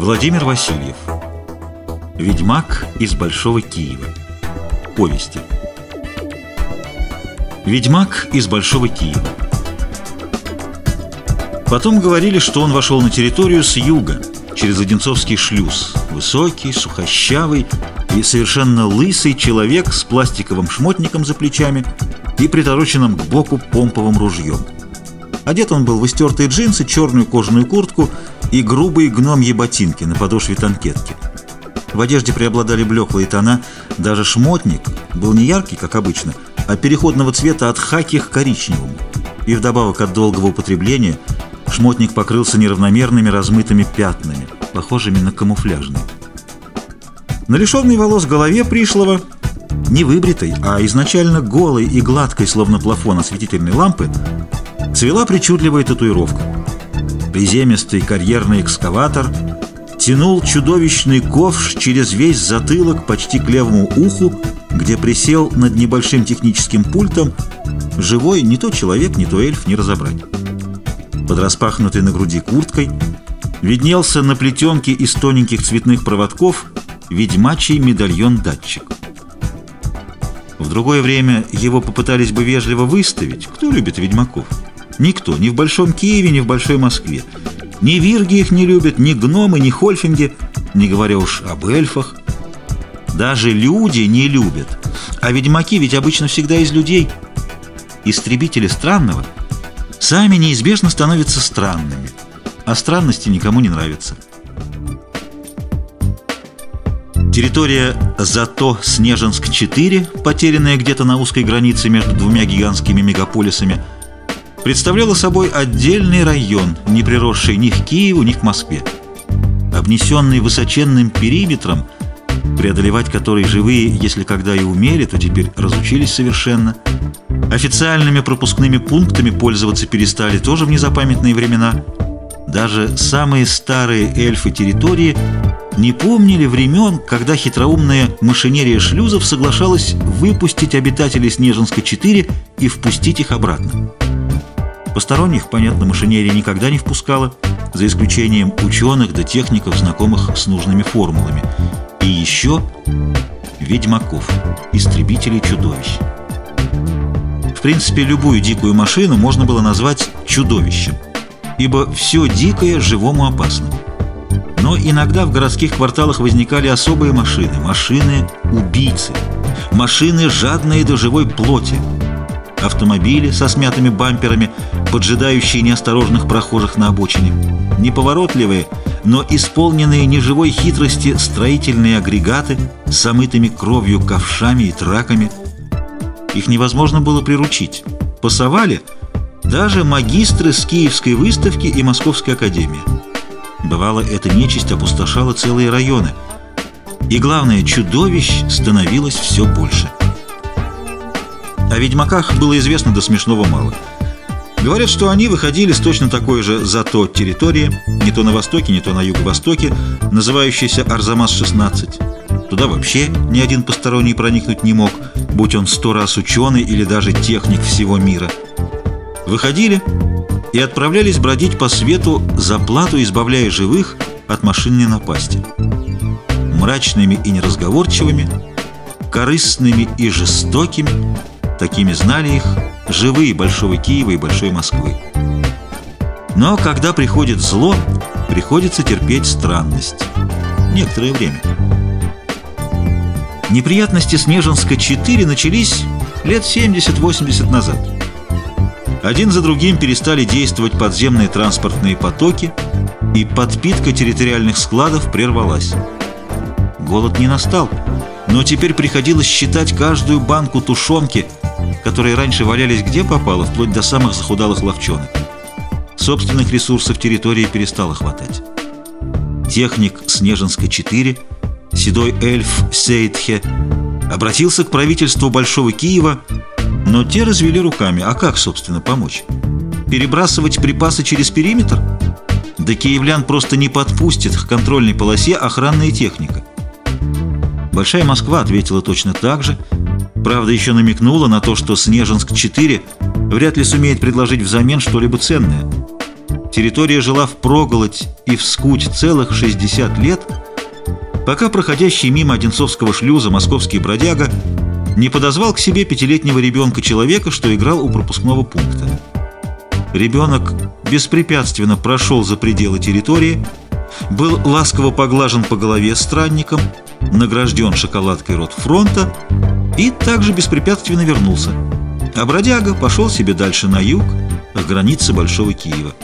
Владимир Васильев Ведьмак из Большого Киева Повести Ведьмак из Большого Киева Потом говорили, что он вошел на территорию с юга, через Одинцовский шлюз. Высокий, сухощавый и совершенно лысый человек с пластиковым шмотником за плечами и притороченным к боку помповым ружьем. Одет он был в истертые джинсы, черную кожаную куртку и грубые гномьи ботинки на подошве танкетки. В одежде преобладали блеклые тона, даже шмотник был не яркий, как обычно, а переходного цвета от хаки к коричневому. И вдобавок от долгого употребления шмотник покрылся неравномерными размытыми пятнами, похожими на камуфляжные. На лишенной волос голове пришлого, не выбритой, а изначально голой и гладкой, словно плафон осветительной лампы, цвела причудливая татуировка. Приземистый карьерный экскаватор тянул чудовищный ковш через весь затылок почти к левому уху, где присел над небольшим техническим пультом живой не то человек, не то эльф, не разобрать. Под распахнутой на груди курткой виднелся на плетенке из тоненьких цветных проводков ведьмачий медальон-датчик. В другое время его попытались бы вежливо выставить. Кто любит ведьмаков? Никто, ни в Большом Киеве, ни в Большой Москве. Ни вирги их не любят, ни гномы, ни хольфинги, не говоря уж об эльфах. Даже люди не любят. А ведьмаки ведь обычно всегда из людей. Истребители странного сами неизбежно становятся странными. А странности никому не нравятся. Территория Зато Снежинск-4, потерянная где-то на узкой границе между двумя гигантскими мегаполисами – представляла собой отдельный район, не приросший ни к Киеву, ни к Москве. Обнесенный высоченным периметром, преодолевать который живые, если когда и умели, то теперь разучились совершенно. Официальными пропускными пунктами пользоваться перестали тоже в незапамятные времена. Даже самые старые эльфы территории не помнили времен, когда хитроумная машинерия шлюзов соглашалась выпустить обитателей Снежинска-4 и впустить их обратно. Посторонних, понятно, машинерия никогда не впускала, за исключением ученых да техников, знакомых с нужными формулами. И еще ведьмаков, истребителей чудовищ. В принципе, любую дикую машину можно было назвать чудовищем, ибо все дикое живому опасно. Но иногда в городских кварталах возникали особые машины, машины-убийцы, машины, жадные до живой плоти, автомобили со смятыми бамперами, поджидающие неосторожных прохожих на обочине, неповоротливые, но исполненные неживой хитрости строительные агрегаты с омытыми кровью ковшами и траками. Их невозможно было приручить. Пасовали даже магистры с Киевской выставки и Московской академии. Бывало, эта нечисть опустошала целые районы. И главное, чудовищ становилось все больше. О ведьмаках было известно до смешного мало. Говорят, что они выходили с точно такой же зато территории, не то на востоке, не то на юго-востоке, называющейся Арзамас-16. Туда вообще ни один посторонний проникнуть не мог, будь он сто раз ученый или даже техник всего мира. Выходили и отправлялись бродить по свету за плату, избавляя живых от машинной напасти. Мрачными и неразговорчивыми, корыстными и жестокими – Такими знали их живые Большого Киева и Большой Москвы. Но когда приходит зло, приходится терпеть странность. Некоторое время. Неприятности Снежинска-4 начались лет 70-80 назад. Один за другим перестали действовать подземные транспортные потоки, и подпитка территориальных складов прервалась. Голод не настал, но теперь приходилось считать каждую банку тушенки – которые раньше валялись где попало, вплоть до самых захудалых ловчонок. Собственных ресурсов территории перестало хватать. Техник Снежинска-4, седой эльф Сейтхе, обратился к правительству Большого Киева, но те развели руками. А как, собственно, помочь? Перебрасывать припасы через периметр? Да киевлян просто не подпустит к контрольной полосе охранная техника. Большая Москва ответила точно так же – Правда, еще намекнула на то, что Снежинск-4 вряд ли сумеет предложить взамен что-либо ценное. Территория жила в проголодь и в скуть целых 60 лет, пока проходящий мимо Одинцовского шлюза московский бродяга не подозвал к себе пятилетнего ребенка человека, что играл у пропускного пункта. Ребенок беспрепятственно прошел за пределы территории, был ласково поглажен по голове странником, награжден шоколадкой рот фронта и также беспрепятственно вернулся. А бродяга пошел себе дальше на юг, к границе Большого Киева.